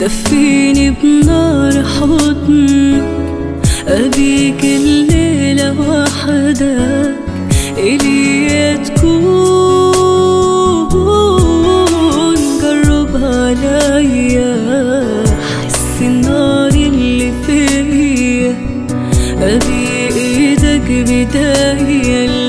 دفيني بنار حضنك. أبيك الليلة وحدك. إلي تكون جرب عليا. حس النار اللي فيا. أبي إيدك بداية.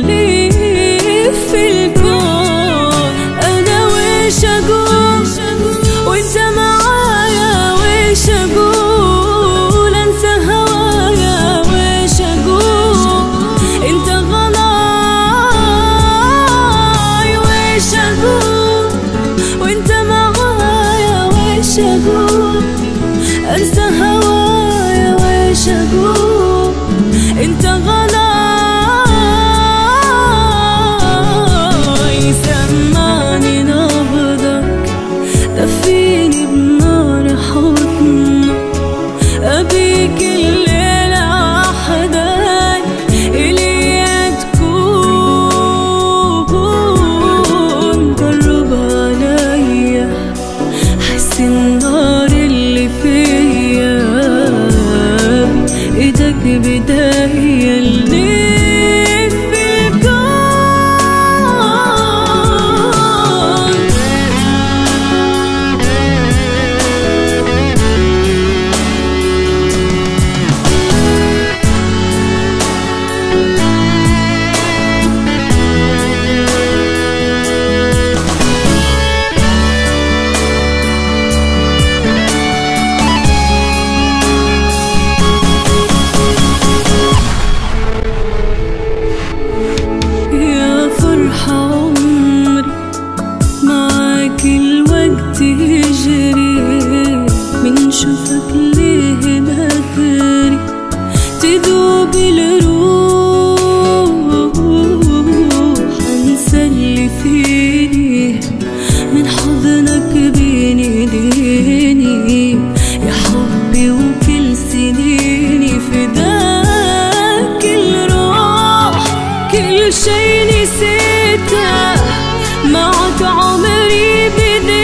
舍顾，暗算好我也未舍顾。من شوفك ليه بدري تدوب الروح انسى اللي فيني. من حضنك بين ايديني يا حبي وكل سنيني فداك الروح. كل شي نسيته معك عمري بديته